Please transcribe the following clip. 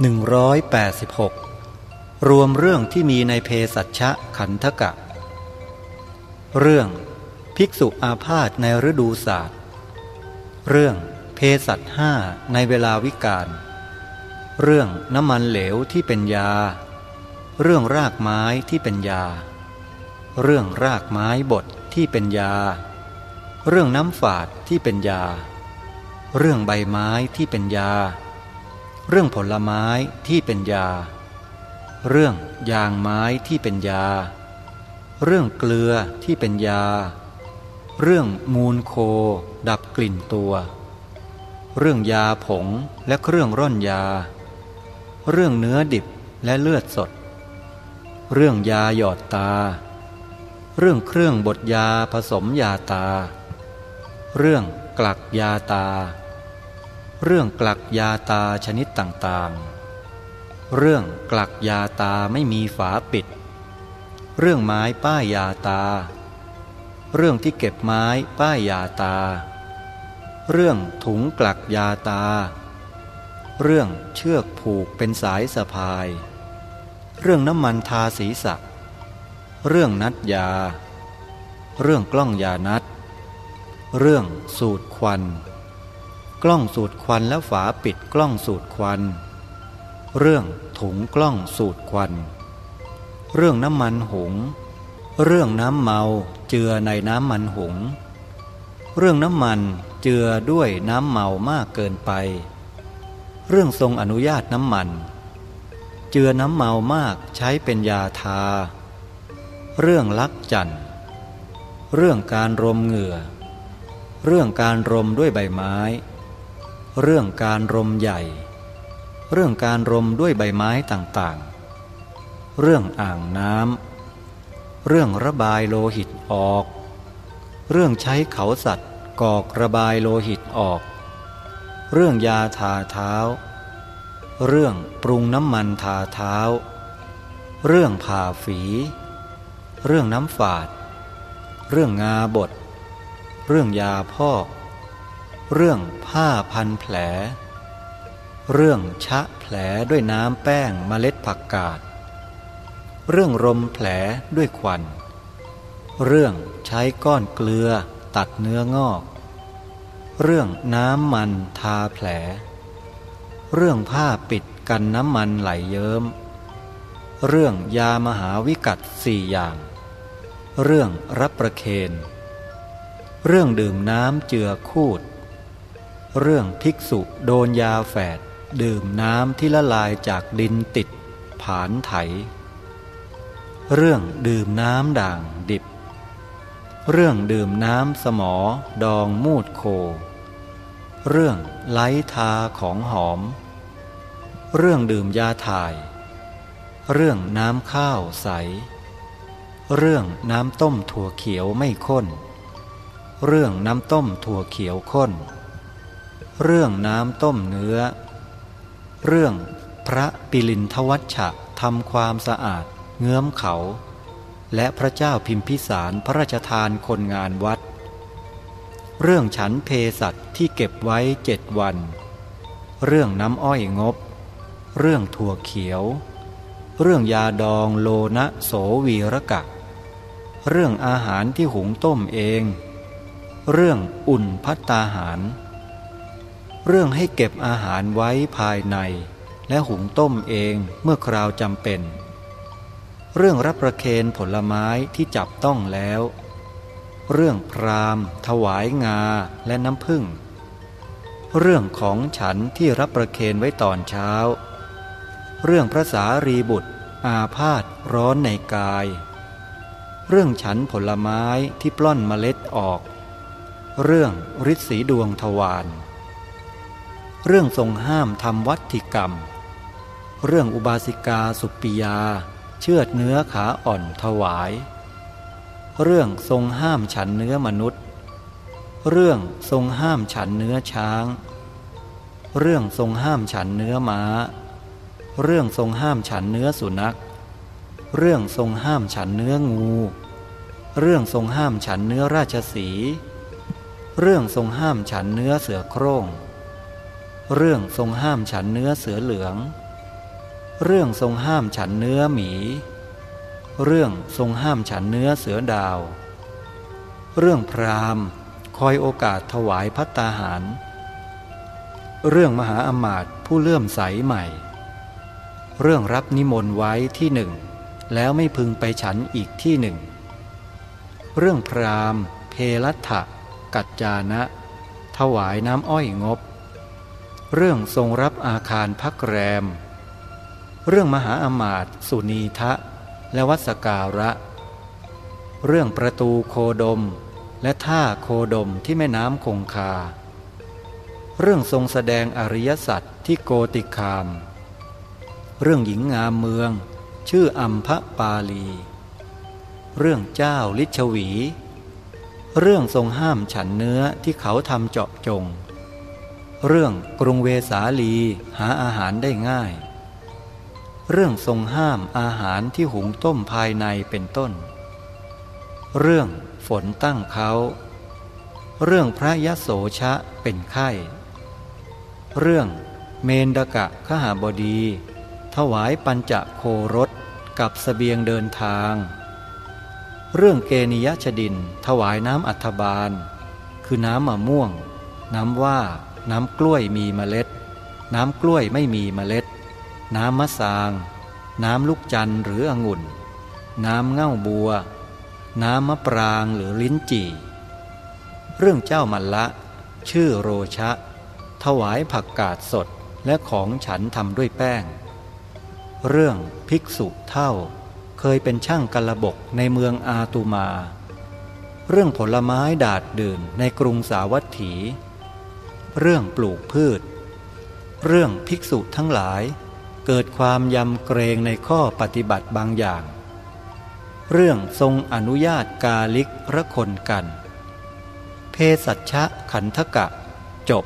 186 รวมเรื่องที่มีในเพสัชะขันธกะ เรื่องภิกษุอาพาธในฤดูศาสตร์ เรื่องเพสัชห้าในเวลาวิกาล เรื่องน้ำมันเหลวที่เป็นยา เรื่องรากไม้ที่เป็นยา เรื่องรากไม้บดที่เป็นยา เรื่องน้ำฝาดที่เป็นยา เรื่องใบไม้ที่เป็นยาเเรื่องผลไม้ที่เป็นยา เรื่องยางไม้ที่เป็นยา เรื่องเกลือที่เป็นยา เรื่องมูลโค ดับกลิ่นตัว เรื่องยาผงและเครื่องร่อนยา เรื่องเนื้อดิบและเลือดสด เรื่องยาหยอดตา เรื่องเครื่องบดยาผสมยาตา เรื่องกลักยาตา เรื่องกลักยาตาชนิดต่างๆ เรื่องกลักยาตาไม่มีฝาปิด เรื่องไม้ป้ายยาตา เรื่องที่เก็บไม้ป้ายยาตา เรื่องถุงกลักยาตา เรื่องเชือกผูกเป็นสายสะพาย เรื่องน้ำมันทาศีรษะ เรื่องนัดยา เรื่องกล้องยานัด เรื่องสูตรควัน กล้องสูดควันและฝาปิดกล้องสูดควัน เรื่องถุงกล้องสูดควัน เรื่องน้ำมันหง เรื่องน้ำเมาเจือในน้ำมันหง เรื่องน้ำมันเจือด้วยน้ำเมามากเกินไป เรื่องทรงอนุญาตน้ำมัน เจือน้ำเมามากใช้เป็นยาทา เรื่องลักจันเรื่องการรมเหงื่อ เรื่องการรมด้วยใบไม้ เรื่องการรมใหญ่ เรื่องการรมด้วยใบไม้ต่างๆ เรื่องอ่างน้ำเรื่องระบายโลหิตออก เรื่องใช้เขาสัตว์กอกระบายโลหิตออก เรื่องยาทาเท้า เรื่องปรุงน้ำมันทาเท้า เรื่องผ่าฝี เรื่องน้ำฝาด เรื่องงาบด เรื่องยาพอก เรื่องผ้าพันแผล เรื่องชะแผลด้วยน้ำแป้งเมล็ดผักกาด เรื่องรมแผลด้วยควัน เรื่องใช้ก้อนเกลือตัดเนื้องอก เรื่องน้ำมันทาแผล เรื่องผ้าปิดกันน้ำมันไหลเยิ้ม เรื่องยามหาวิกัตสี่อย่าง เรื่องรับประเคน เรื่องดื่มน้ำเจือคูด เรื่องภิกษุโดนยาแฝด ดื่มน้ำที่ละลายจากดินติด ผานไถ เรื่องดื่มน้ำด่างดิบ เรื่องดื่มน้ำสมอดองมูดโค เรื่องไล้ทาของหอม เรื่องดื่มยาถ่าย เรื่องน้ำข้าวใส เรื่องน้ำต้มถั่วเขียวไม่ข้น เรื่องน้ำต้มถั่วเขียวข้น เรื่องน้ำต้มเนื้อ เรื่องพระปิลินทวัชชะทำความสะอาด เงื้อมเขา และพระเจ้าพิมพิสารพระราชทานคนงานวัด เรื่องฉันเพสัตที่เก็บไว้เจ็ดวัน เรื่องน้ำอ้อยงบ เรื่องถั่วเขียว เรื่องยาดองโลนะโสวีรกะ เรื่องอาหารที่หุงต้มเอง เรื่องอุ่นพัตตาหาร เรื่องให้เก็บอาหารไว้ภายใน และหุงต้มเองเมื่อคราวจำเป็น เรื่องรับประเคนผลไม้ที่จับต้องแล้ว เรื่องพรามถวายงาและน้ำผึ้งเรื่องของฉันที่รับประเคนไว้ตอนเช้า เรื่องพระสารีบุตร อาพาธร้อนในกาย เรื่องฉันผลไม้ที่ปล้อนเมล็ดออก เรื่องฤทธิ์สีดวงทวาร เรื่องทรงห้ามทำวัตถิกรรม เรื่องอุบาสิกาสุปิยา เชือดเนื้อขาอ่อนถวาย เรื่องทรงห้ามฉันเนื้อมนุษย์ เรื่องทรงห้ามฉันเนื้อช้าง เรื่องทรงห้ามฉันเนื้อม้า เรื่องทรงห้ามฉันเนื้อสุนัข เรื่องทรงห้ามฉันเนื้องู เรื่องทรงห้ามฉันเนื้อราชสี เรื่องทรงห้ามฉันเนื้อเสือโคร่ง เรื่องทรงห้ามฉันเนื้อเสือเหลือง เรื่องทรงห้ามฉันเนื้อหมี เรื่องทรงห้ามฉันเนื้อเสือดาว เรื่องพราหมณ์คอยโอกาสถวายพัตตาหาร เรื่องมหาอมาตย์ผู้เลื่อมใสใหม่ เรื่องรับนิมนต์ไว้ที่หนึ่ง แล้วไม่พึงไปฉันอีกที่หนึ่ง เรื่องพราหมณ์ เพลัตถะกัจจานะ ถวายน้ำอ้อยงบ เรื่องทรงรับอาคารพักแรม เรื่องมหาอมาตย์สุนีทะ และวัสการะ เรื่องประตูโคดม และท่าโคดมที่แม่น้ำคงคา เรื่องทรงแสดงอริยสัจที่โกติคาม เรื่องหญิงงามเมือง ชื่ออัมพปาลี เรื่องเจ้าลิชวี เรื่องทรงห้ามฉันเนื้อที่เขาทำเจาะจง เรื่องกรุงเวสาลีหาอาหารได้ง่าย เรื่องทรงห้ามอาหารที่หุงต้มภายในเป็นต้น เรื่องฝนตั้งเขา เรื่องพระยะโสชะเป็นไข้ เรื่องเมนดกะขหาบดี ถวายปัญจโครสกับสเสบียงเดินทาง เรื่องเกนิยชดินถวายน้ำอัฐบาล คือน้ำมะม่วง น้ำว่า น้ำกล้วยมีเมล็ด น้ำกล้วยไม่มีเมล็ด น้ำมะสาง น้ำลูกจันหรือองุ่น น้ำเง่าบัว น้ำมะปรางหรือลิ้นจี่ เรื่องเจ้ามัลละ ชื่อโรชะ ถวายผักกาดสดและของฉันทำด้วยแป้ง เรื่องภิกษุเท่า เคยเป็นช่างกระบกในเมืองอาตุมา เรื่องผลไม้ดาดดื่นในกรุงสาวัตถี เรื่องปลูกพืช เรื่องภิกษุทั้งหลาย เกิดความยำเกรงในข้อปฏิบัติบางอย่าง เรื่องทรงอนุญาตกาลิกระคนกัน เพศัชชะขันธกะ จบ